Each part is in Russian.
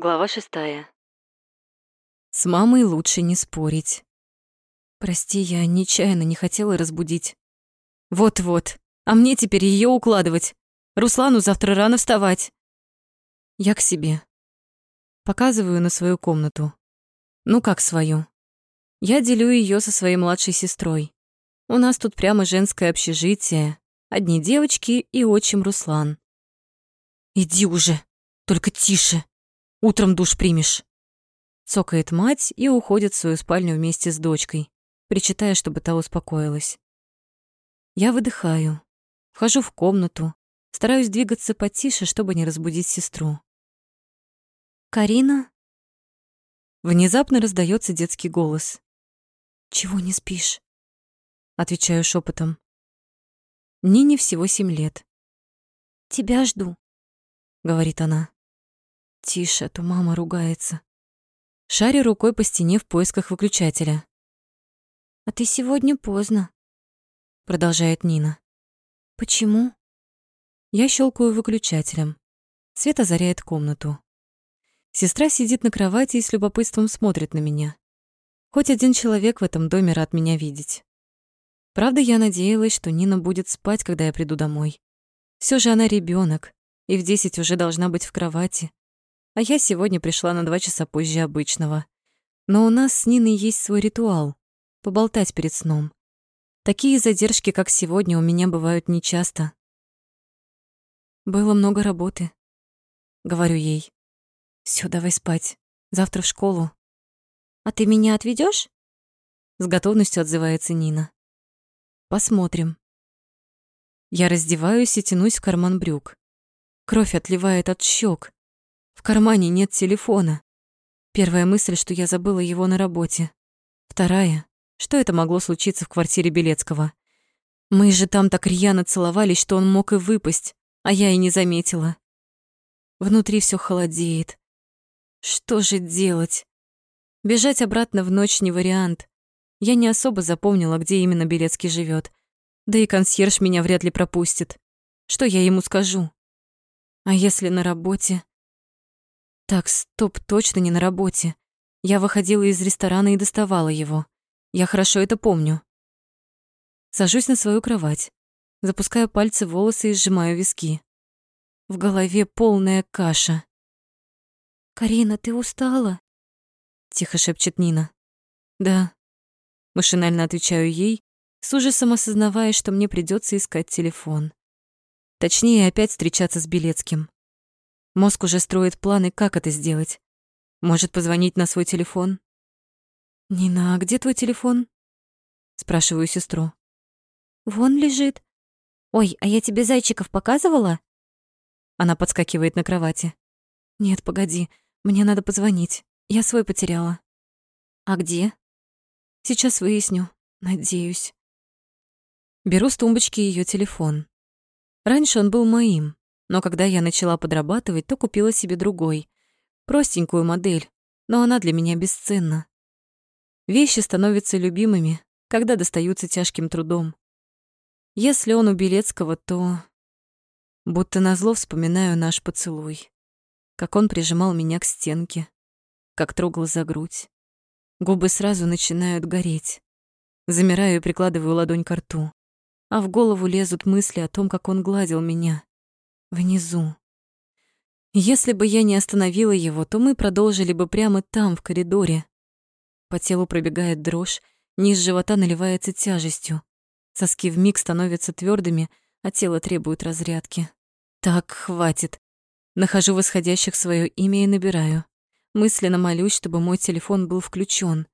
Глава шестая. С мамой лучше не спорить. Прости, я нечаянно не хотела разбудить. Вот-вот, а мне теперь ее укладывать. Руслану завтра рано вставать. Я к себе. Показываю на свою комнату. Ну как свою? Я делю ее со своей младшей сестрой. У нас тут прямо женское общежитие. Одни девочки и отчим Руслан. Иди уже, только тише. Утром душ примешь. Цокает мать и уходит в свою спальню вместе с дочкой, причитая, чтобы та успокоилась. Я выдыхаю, вхожу в комнату, стараюсь двигаться потише, чтобы не разбудить сестру. «Карина?» Внезапно раздается детский голос. «Чего не спишь?» Отвечаю шепотом. Нине всего семь лет. «Тебя жду», — говорит она. Тише, а то мама ругается. Шарю рукой по стене в поисках выключателя. «А ты сегодня поздно», — продолжает Нина. «Почему?» Я щелкаю выключателем. Свет озаряет комнату. Сестра сидит на кровати и с любопытством смотрит на меня. Хоть один человек в этом доме рад меня видеть. Правда, я надеялась, что Нина будет спать, когда я приду домой. Все же она ребенок, и в десять уже должна быть в кровати а я сегодня пришла на два часа позже обычного. Но у нас с Ниной есть свой ритуал — поболтать перед сном. Такие задержки, как сегодня, у меня бывают нечасто. Было много работы, говорю ей. Всё, давай спать. Завтра в школу. А ты меня отведёшь? С готовностью отзывается Нина. Посмотрим. Я раздеваюсь и тянусь в карман брюк. Кровь отливает от щек. В кармане нет телефона. Первая мысль, что я забыла его на работе. Вторая, что это могло случиться в квартире Белецкого. Мы же там так рьяно целовались, что он мог и выпасть, а я и не заметила. Внутри все холодеет. Что же делать? Бежать обратно в ночь не вариант. Я не особо запомнила, где именно Белецкий живет. Да и консьерж меня вряд ли пропустит. Что я ему скажу? А если на работе? Так, стоп, точно не на работе. Я выходила из ресторана и доставала его. Я хорошо это помню. Сажусь на свою кровать, запускаю пальцы в волосы и сжимаю виски. В голове полная каша. «Карина, ты устала?» Тихо шепчет Нина. «Да». Машинально отвечаю ей, с ужасом осознавая, что мне придется искать телефон. Точнее, опять встречаться с Белецким. Мозг уже строит планы, как это сделать. Может, позвонить на свой телефон? «Нина, а где твой телефон?» Спрашиваю сестру. «Вон лежит. Ой, а я тебе зайчиков показывала?» Она подскакивает на кровати. «Нет, погоди, мне надо позвонить. Я свой потеряла». «А где?» «Сейчас выясню. Надеюсь». Беру с тумбочки ее телефон. Раньше он был моим, но когда я начала подрабатывать, то купила себе другой, простенькую модель, но она для меня бесценна. Вещи становятся любимыми, когда достаются тяжким трудом. Если он у Белецкого, то... Будто назло вспоминаю наш поцелуй. Как он прижимал меня к стенке, как трогал за грудь. Губы сразу начинают гореть. Замираю и прикладываю ладонь к рту. А в голову лезут мысли о том, как он гладил меня, внизу. Если бы я не остановила его, то мы продолжили бы прямо там, в коридоре. По телу пробегает дрожь, низ живота наливается тяжестью. Соски вмиг становятся твердыми, а тело требует разрядки. Так, хватит. Нахожу восходящих свое имя и набираю. Мысленно молюсь, чтобы мой телефон был включен.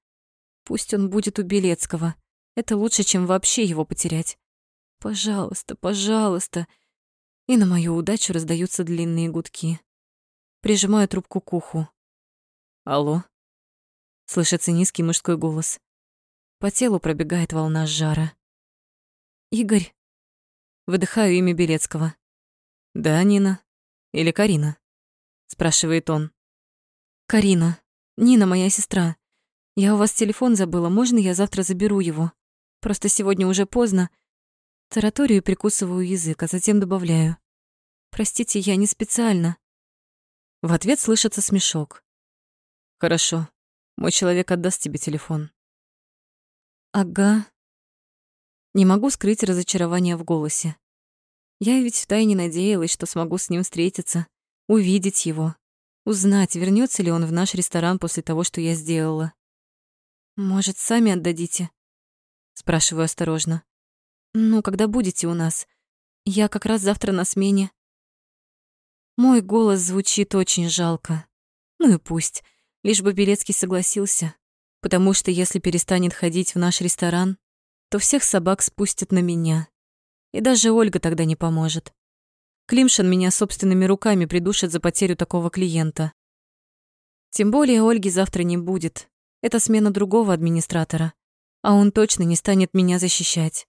Пусть он будет у Белецкого. Это лучше, чем вообще его потерять. Пожалуйста, пожалуйста, и на мою удачу раздаются длинные гудки. Прижимаю трубку к уху. «Алло?» Слышится низкий мужской голос. По телу пробегает волна жара. «Игорь?» Выдыхаю имя Белецкого. «Да, Нина? Или Карина?» Спрашивает он. «Карина. Нина, моя сестра. Я у вас телефон забыла, можно я завтра заберу его? Просто сегодня уже поздно, Тараторию прикусываю язык, а затем добавляю. «Простите, я не специально». В ответ слышится смешок. «Хорошо, мой человек отдаст тебе телефон». «Ага». Не могу скрыть разочарование в голосе. Я ведь втайне надеялась, что смогу с ним встретиться, увидеть его, узнать, вернется ли он в наш ресторан после того, что я сделала. «Может, сами отдадите?» Спрашиваю осторожно. «Ну, когда будете у нас? Я как раз завтра на смене». Мой голос звучит очень жалко. Ну и пусть, лишь бы Белецкий согласился, потому что если перестанет ходить в наш ресторан, то всех собак спустят на меня. И даже Ольга тогда не поможет. Климшин меня собственными руками придушит за потерю такого клиента. Тем более Ольги завтра не будет. Это смена другого администратора, а он точно не станет меня защищать.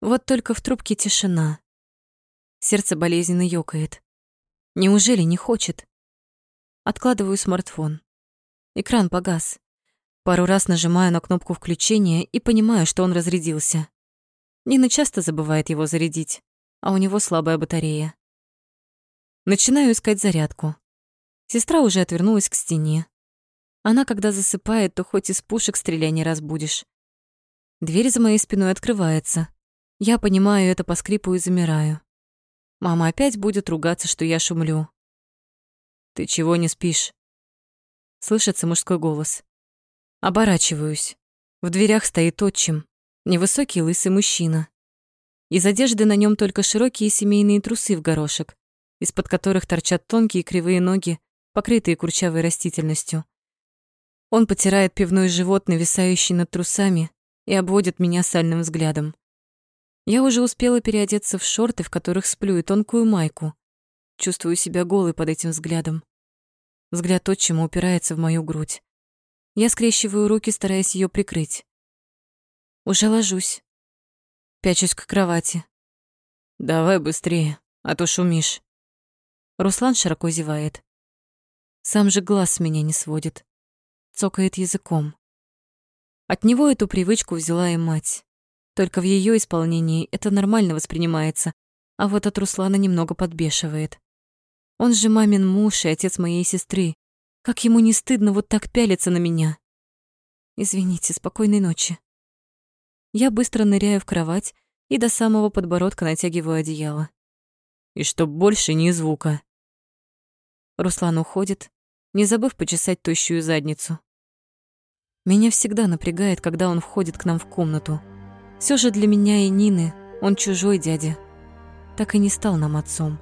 Вот только в трубке тишина. Сердце болезненно ёкает. Неужели не хочет? Откладываю смартфон. Экран погас. Пару раз нажимаю на кнопку включения и понимаю, что он разрядился. Нина часто забывает его зарядить, а у него слабая батарея. Начинаю искать зарядку. Сестра уже отвернулась к стене. Она, когда засыпает, то хоть из пушек стреляй не разбудишь. Дверь за моей спиной открывается. Я понимаю это по скрипу и замираю. Мама опять будет ругаться, что я шумлю. «Ты чего не спишь?» Слышится мужской голос. Оборачиваюсь. В дверях стоит отчим, невысокий лысый мужчина. Из одежды на нем только широкие семейные трусы в горошек, из-под которых торчат тонкие кривые ноги, покрытые курчавой растительностью. Он потирает пивной живот, нависающий над трусами, и обводит меня сальным взглядом. Я уже успела переодеться в шорты, в которых сплю, и тонкую майку. Чувствую себя голой под этим взглядом. Взгляд отчима упирается в мою грудь. Я скрещиваю руки, стараясь ее прикрыть. Уже ложусь. Пячусь к кровати. «Давай быстрее, а то шумишь». Руслан широко зевает. Сам же глаз с меня не сводит. Цокает языком. От него эту привычку взяла и мать. Только в ее исполнении это нормально воспринимается, а вот от Руслана немного подбешивает. Он же мамин муж и отец моей сестры. Как ему не стыдно вот так пялиться на меня? Извините, спокойной ночи. Я быстро ныряю в кровать и до самого подбородка натягиваю одеяло. И чтоб больше ни звука. Руслан уходит, не забыв почесать тощую задницу. Меня всегда напрягает, когда он входит к нам в комнату. Все же для меня и Нины он чужой дядя. Так и не стал нам отцом.